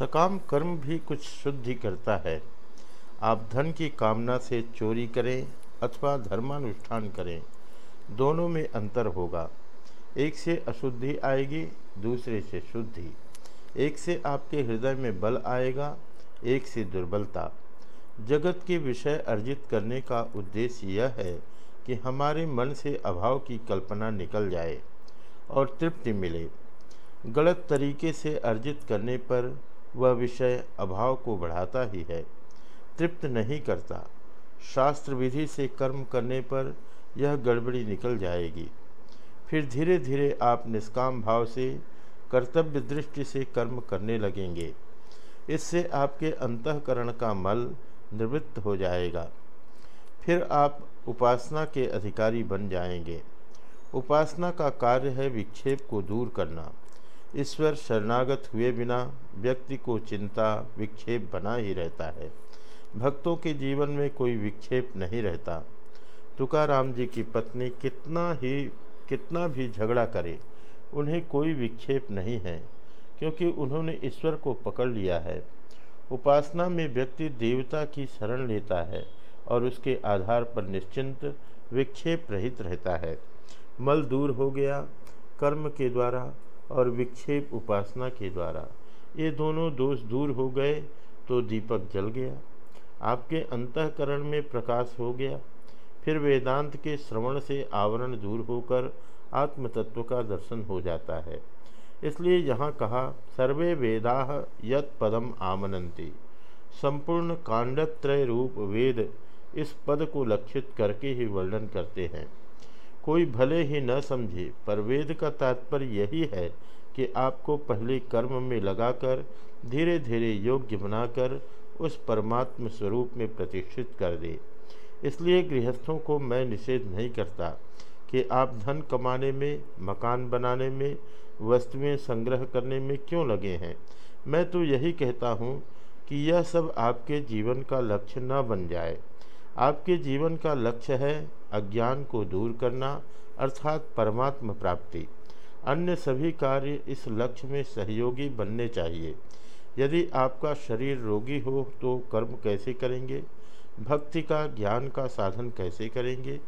सकाम कर्म भी कुछ शुद्धि करता है। आप धन की कामना से चोरी करें अथवा धर्मानुष्ठान करें, दोनों में अंतर होगा। एक से अशुद्धि आएगी, दूसरे से शुद्धि। एक से आपके हृदय में बल आएगा, एक से दुर्बलता। जगत के विषय अर्जित करने का उद्देश्य यह है कि हमारे मन से अभाव की कल्पना निकल जाए और तृप्ति मिले। गलत तरीके से अर्जित करने पर वह विषय अभाव को बढ़ाता ही है, तृप्त नहीं करता। शास्त्र विधि से कर्म करने पर यह गड़बड़ी निकल जाएगी। फिर धीरे धीरे आप निष्काम भाव से, कर्तव्य दृष्टि से कर्म करने लगेंगे। इससे आपके अंतकरण का मल निवृत्त हो जाएगा। फिर आप उपासना के अधिकारी बन जाएँगे। उपासना का कार्य है विक्षेप को दूर करना। ईश्वर शरणागत हुए बिना व्यक्ति को चिंता, विक्षेप बना ही रहता है। भक्तों के जीवन में कोई विक्षेप नहीं रहता। तुकाराम जी की पत्नी कितना ही, कितना भी झगड़ा करे, उन्हें कोई विक्षेप नहीं है, क्योंकि उन्होंने ईश्वर को पकड़ लिया है। उपासना में व्यक्ति देवता की शरण लेता है और उसके आधार पर निश्चिंत, विक्षेप रहित रहता है। मल दूर हो गया, कर्म के द्वारा और विक्षेप उपासना के द्वारा। ये दोनों दोष दूर हो गए तो दीपक जल गया। आपके अंतकरण में प्रकाश हो गया। फिर वेदांत के श्रवण से आवरण दूर होकर आत्मतत्व का दर्शन हो जाता है। इसलिए यहाँ कहा, सर्वे वेदा यत पदम आमनंती संपूर्ण कांडत्रय रूप वेद इस पद को लक्षित करके ही वर्णन करते हैं। कोई भले ही न समझे, पर वेद का तात्पर्य यही है कि आपको पहले कर्म में लगाकर धीरे धीरे योग्य बनाकर, उस परमात्म स्वरूप में प्रतिष्ठित कर दे। इसलिए गृहस्थों को मैं निषेध नहीं करता कि आप धन कमाने में, मकान बनाने में, वस्तुएँ संग्रह करने में क्यों लगे हैं। मैं तो यही कहता हूँ कि यह सब आपके जीवन का लक्ष्य न बन जाए। आपके जीवन का लक्ष्य है अज्ञान को दूर करना, अर्थात परमात्म प्राप्ति। अन्य सभी कार्य इस लक्ष्य में सहयोगी बनने चाहिए। यदि आपका शरीर रोगी हो तो कर्म कैसे करेंगे? भक्ति का ज्ञान का साधन कैसे करेंगे?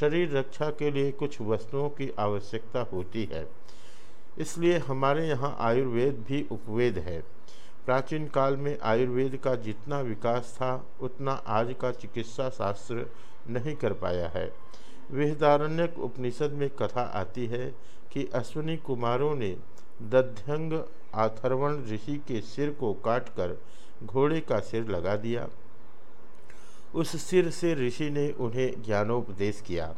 शरीर रक्षा के लिए कुछ वस्तुओं की आवश्यकता होती है। इसलिए हमारे यहाँ आयुर्वेद भी उपवेद है। प्राचीन काल में आयुर्वेद का जितना विकास था, उतना आज का चिकित्सा शास्त्र नहीं कर पाया है। वेदारण्यक उपनिषद में कथा आती है कि अश्विनी कुमारों ने दध्यंग आथर्वण ऋषि के सिर को काटकर घोड़े का सिर लगा दिया। उस सिर से ऋषि ने उन्हें ज्ञानोपदेश किया।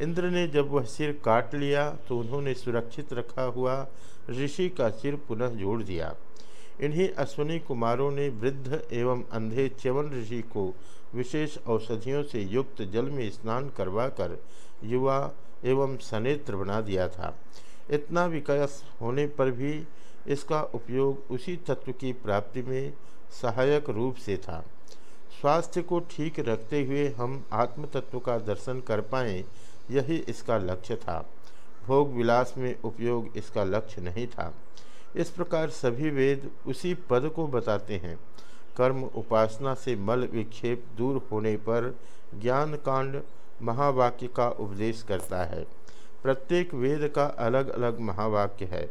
इंद्र ने जब वह सिर काट लिया तो उन्होंने सुरक्षित रखा हुआ ऋषि का सिर पुनः जोड़ दिया। इन्हीं अश्विनी कुमारों ने वृद्ध एवं अंधे च्यवन ऋषि को विशेष औषधियों से युक्त जल में स्नान करवाकर युवा एवं सनेत्र बना दिया था। इतना विकास होने पर भी इसका उपयोग उसी तत्व की प्राप्ति में सहायक रूप से था। स्वास्थ्य को ठीक रखते हुए हम आत्म तत्व का दर्शन कर पाएँ, यही इसका लक्ष्य था। भोग विलास में उपयोग इसका लक्ष्य नहीं था। इस प्रकार सभी वेद उसी पद को बताते हैं। कर्म उपासना से मल विक्षेप दूर होने पर ज्ञान कांड महावाक्य का उपदेश करता है। प्रत्येक वेद का अलग अलग महावाक्य है।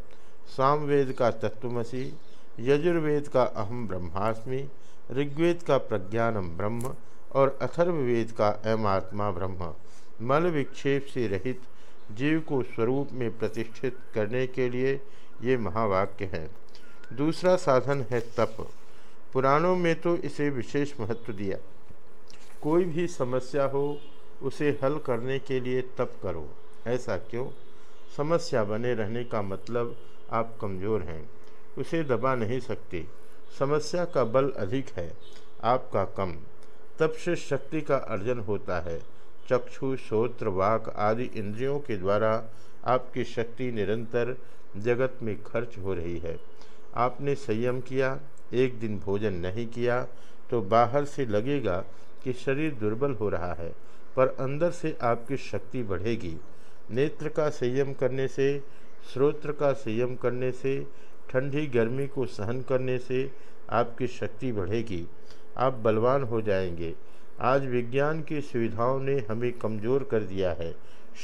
सामवेद का तत्वमसी, यजुर्वेद का अहम ब्रह्मास्मि, ऋग्वेद का प्रज्ञानम ब्रह्म और अथर्ववेद का अयम आत्मा ब्रह्म। मल विक्षेप से रहित जीव को स्वरूप में प्रतिष्ठित करने के लिए ये महावाक्य है। दूसरा साधन है तप। पुराणों में तो इसे विशेष महत्व दिया। कोई भी समस्या हो, उसे हल करने के लिए तप करो। ऐसा क्यों? समस्या बने रहने का मतलब आप कमज़ोर हैं। उसे दबा नहीं सकते। समस्या का बल अधिक है, आपका कम। तप से शक्ति का अर्जन होता है। चक्षु, श्रोत्र, वाक आदि इंद्रियों के द्वारा आपकी शक्ति निरंतर जगत में खर्च हो रही है। आपने संयम किया, एक दिन भोजन नहीं किया तो बाहर से लगेगा कि शरीर दुर्बल हो रहा है, पर अंदर से आपकी शक्ति बढ़ेगी। नेत्र का संयम करने से, श्रोत्र का संयम करने से, ठंडी गर्मी को सहन करने से आपकी शक्ति बढ़ेगी। आप बलवान हो जाएँगे। आज विज्ञान की सुविधाओं ने हमें कमज़ोर कर दिया है।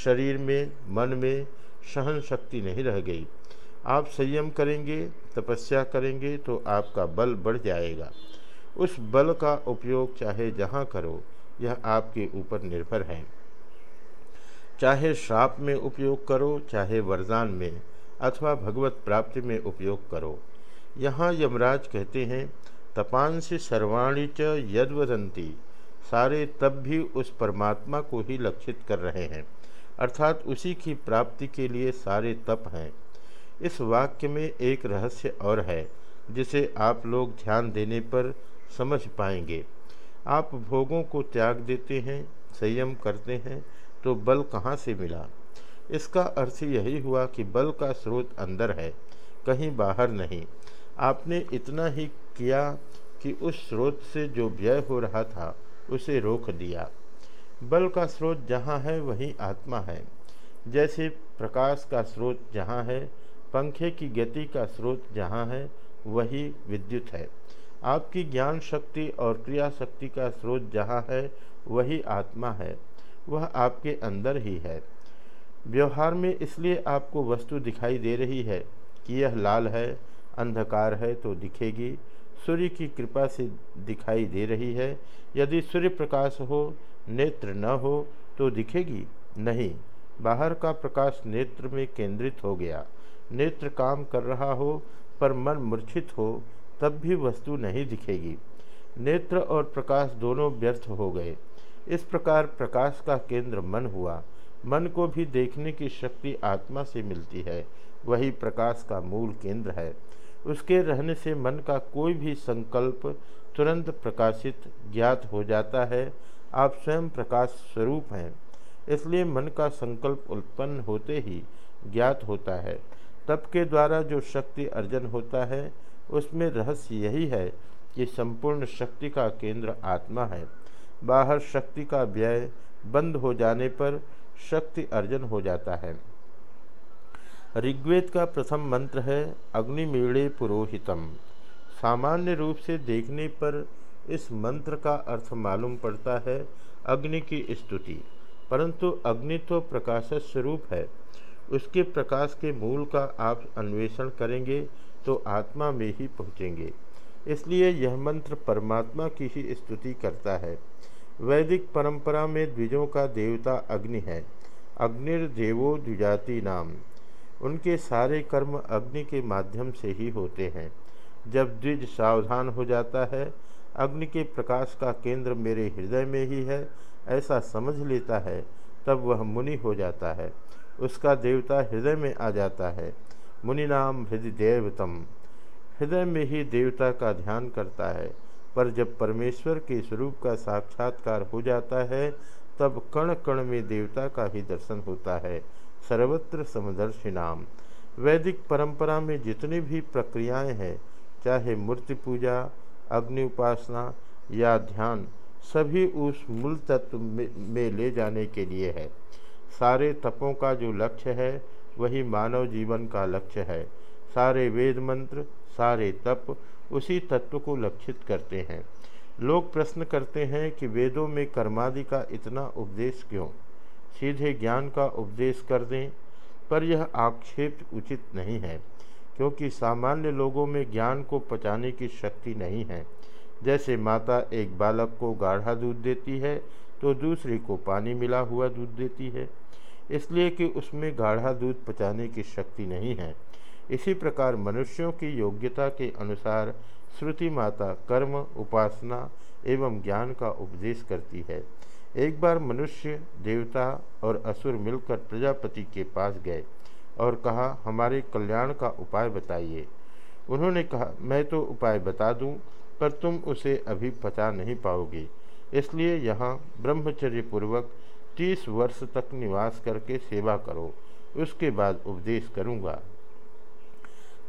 शरीर में, मन में सहन शक्ति नहीं रह गई। आप संयम करेंगे, तपस्या करेंगे तो आपका बल बढ़ जाएगा। उस बल का उपयोग चाहे जहाँ करो, यह आपके ऊपर निर्भर है। चाहे श्राप में उपयोग करो, चाहे वरदान में, अथवा भगवत प्राप्ति में उपयोग करो। यहाँ यमराज कहते हैं, तपांसी सर्वाणी च यदवदंती सारे तब भी उस परमात्मा को ही लक्षित कर रहे हैं। अर्थात उसी की प्राप्ति के लिए सारे तप हैं। इस वाक्य में एक रहस्य और है, जिसे आप लोग ध्यान देने पर समझ पाएँगे। आप भोगों को त्याग देते हैं, संयम करते हैं तो बल कहाँ से मिला? इसका अर्थ यही हुआ कि बल का स्रोत अंदर है, कहीं बाहर नहीं। आपने इतना ही किया कि उस स्रोत से जो व्यय हो रहा था उसे रोक दिया। बल का स्रोत जहाँ है, वहीं आत्मा है। जैसे प्रकाश का स्रोत जहाँ है, पंखे की गति का स्रोत जहाँ है, वही विद्युत है। आपकी ज्ञान शक्ति और क्रिया शक्ति का स्रोत जहाँ है, वही आत्मा है। वह आपके अंदर ही है। व्यवहार में इसलिए आपको वस्तु दिखाई दे रही है कि यह लाल है, अंधकार है तो दिखेगी। सूर्य की कृपा से दिखाई दे रही है। यदि सूर्य प्रकाश हो, नेत्र न हो तो दिखेगी? नहीं। बाहर का प्रकाश नेत्र में केंद्रित हो गया। नेत्र काम कर रहा हो, पर मन मूर्छित हो, तब भी वस्तु नहीं दिखेगी। नेत्र और प्रकाश दोनों व्यर्थ हो गए। इस प्रकार प्रकाश का केंद्र मन हुआ। मन को भी देखने की शक्ति आत्मा से मिलती है। वही प्रकाश का मूल केंद्र है। उसके रहने से मन का कोई भी संकल्प तुरंत प्रकाशित, ज्ञात हो जाता है। आप स्वयं प्रकाश स्वरूप हैं। इसलिए मन का संकल्प उत्पन्न होते ही ज्ञात होता है। तप के द्वारा जो शक्ति अर्जन होता है, उसमें रहस्य यही है कि संपूर्ण शक्ति का केंद्र आत्मा है। बाहर शक्ति का व्यय बंद हो जाने पर शक्ति अर्जन हो जाता है। ऋग्वेद का प्रथम मंत्र है अग्निमीणे पुरोहितम। सामान्य रूप से देखने पर इस मंत्र का अर्थ मालूम पड़ता है, अग्नि की स्तुति। परंतु अग्नि तो प्रकाश स्वरूप है। उसके प्रकाश के मूल का आप अन्वेषण करेंगे तो आत्मा में ही पहुँचेंगे। इसलिए यह मंत्र परमात्मा की ही स्तुति करता है। वैदिक परंपरा में द्विजों का देवता अग्नि है। अग्निर्देवो द्विजाति नाम। उनके सारे कर्म अग्नि के माध्यम से ही होते हैं। जब द्विज सावधान हो जाता है, अग्नि के प्रकाश का केंद्र मेरे हृदय में ही है, ऐसा समझ लेता है, तब वह मुनि हो जाता है। उसका देवता हृदय में आ जाता है। मुनि नाम हृदय देवतम। हृदय में ही देवता का ध्यान करता है। पर जब परमेश्वर के स्वरूप का साक्षात्कार हो जाता है, तब कण कण में देवता का ही दर्शन होता है। सर्वत्र समदर्शी नाम वैदिक परंपरा में जितनी भी प्रक्रियाएँ हैं, चाहे मूर्ति पूजा, अग्नि उपासना या ध्यान, सभी उस मूल तत्व में ले जाने के लिए है। सारे तपों का जो लक्ष्य है, वही मानव जीवन का लक्ष्य है। सारे वेद मंत्र, सारे तप, उसी तत्व को लक्षित करते हैं। लोग प्रश्न करते हैं कि वेदों में कर्मादि का इतना उपदेश क्यों? सीधे ज्ञान का उपदेश कर दें, पर यह आक्षेप उचित नहीं है, क्योंकि सामान्य लोगों में ज्ञान को पचाने की शक्ति नहीं है। जैसे माता एक बालक को गाढ़ा दूध देती है तो दूसरी को पानी मिला हुआ दूध देती है। इसलिए कि उसमें गाढ़ा दूध पचाने की शक्ति नहीं है। इसी प्रकार मनुष्यों की योग्यता के अनुसार श्रुति माता कर्म, उपासना एवं ज्ञान का उपदेश करती है। एक बार मनुष्य, देवता और असुर मिलकर प्रजापति के पास गए और कहा, हमारे कल्याण का उपाय बताइए। उन्होंने कहा, मैं तो उपाय बता दूँ, पर तुम उसे अभी पचा नहीं पाओगे। इसलिए यहाँ ब्रह्मचर्य पूर्वक तीस वर्ष तक निवास करके सेवा करो। उसके बाद उपदेश करूँगा।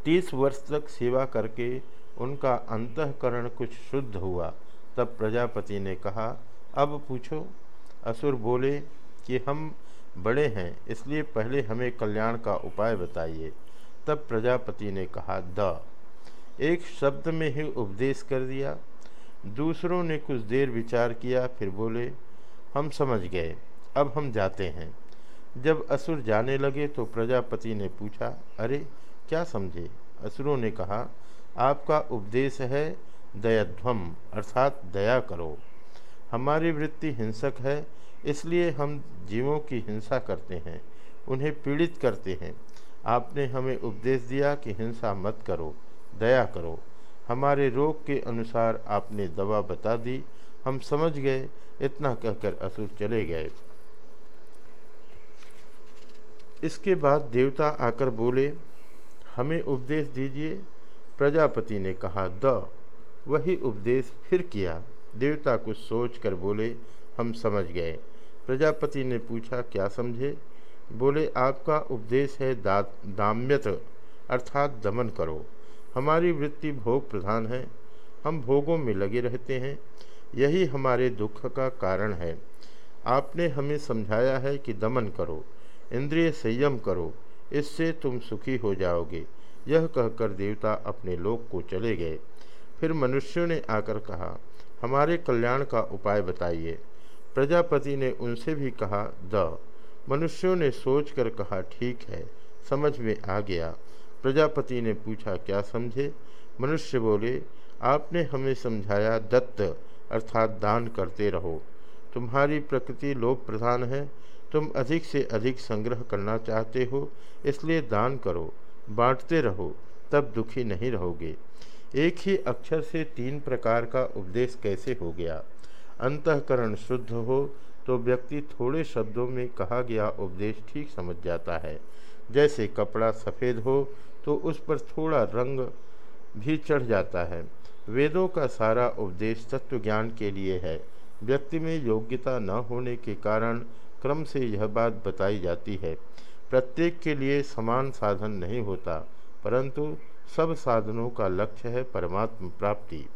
तीस वर्ष तक सेवा करके उनका अंतकरण कुछ शुद्ध हुआ। तब प्रजापति ने कहा अब पूछो, असुर बोले कि हम बड़े हैं, इसलिए पहले हमें कल्याण का उपाय बताइए। तब प्रजापति ने कहा, द। एक शब्द में ही उपदेश कर दिया। दूसरों ने कुछ देर विचार किया, फिर बोले, हम समझ गए, अब हम जाते हैं। जब असुर जाने लगे तो प्रजापति ने पूछा, अरे, क्या समझे? असुरों ने कहा, आपका उपदेश है दयाध्वम, अर्थात दया करो। हमारी वृत्ति हिंसक है, इसलिए हम जीवों की हिंसा करते हैं, उन्हें पीड़ित करते हैं। आपने हमें उपदेश दिया कि हिंसा मत करो, दया करो। हमारे रोग के अनुसार आपने दवा बता दी। हम समझ गए, इतना कहकर असुर चले गए। इसके बाद देवता आकर बोले, हमें उपदेश दीजिए। प्रजापति ने कहा, द। वही उपदेश फिर किया। देवता कुछ सोच कर बोले, हम समझ गए। प्रजापति ने पूछा, क्या समझे? बोले, आपका उपदेश है दा दाम्यत, अर्थात दमन करो। हमारी वृत्ति भोग प्रधान है। हम भोगों में लगे रहते हैं। यही हमारे दुख का कारण है। आपने हमें समझाया है कि दमन करो, इंद्रिय संयम करो, इससे तुम सुखी हो जाओगे। यह कहकर देवता अपने लोक को चले गए। फिर मनुष्यों ने आकर कहा हमारे कल्याण का उपाय बताइए। प्रजापति ने उनसे भी कहा, द, मनुष्यों ने सोचकर कहा, ठीक है, समझ में आ गया। प्रजापति ने पूछा, क्या समझे? मनुष्य बोले, आपने हमें समझाया, दत्त, अर्थात दान करते रहो। तुम्हारी प्रकृति लोभ प्रधान है, तुम अधिक से अधिक संग्रह करना चाहते हो, इसलिए दान करो, बांटते रहो, तब दुखी नहीं रहोगे। एक ही अक्षर से तीन प्रकार का उपदेश कैसे हो गया? अंतकरण शुद्ध हो तो व्यक्ति थोड़े शब्दों में कहा गया उपदेश ठीक समझ जाता है। जैसे कपड़ा सफ़ेद हो तो उस पर थोड़ा रंग भी चढ़ जाता है। वेदों का सारा उपदेश तत्व ज्ञान के लिए है। व्यक्ति में योग्यता न होने के कारण क्रम से यह बात बताई जाती है। प्रत्येक के लिए समान साधन नहीं होता, परंतु सब साधनों का लक्ष्य है परमात्म प्राप्ति।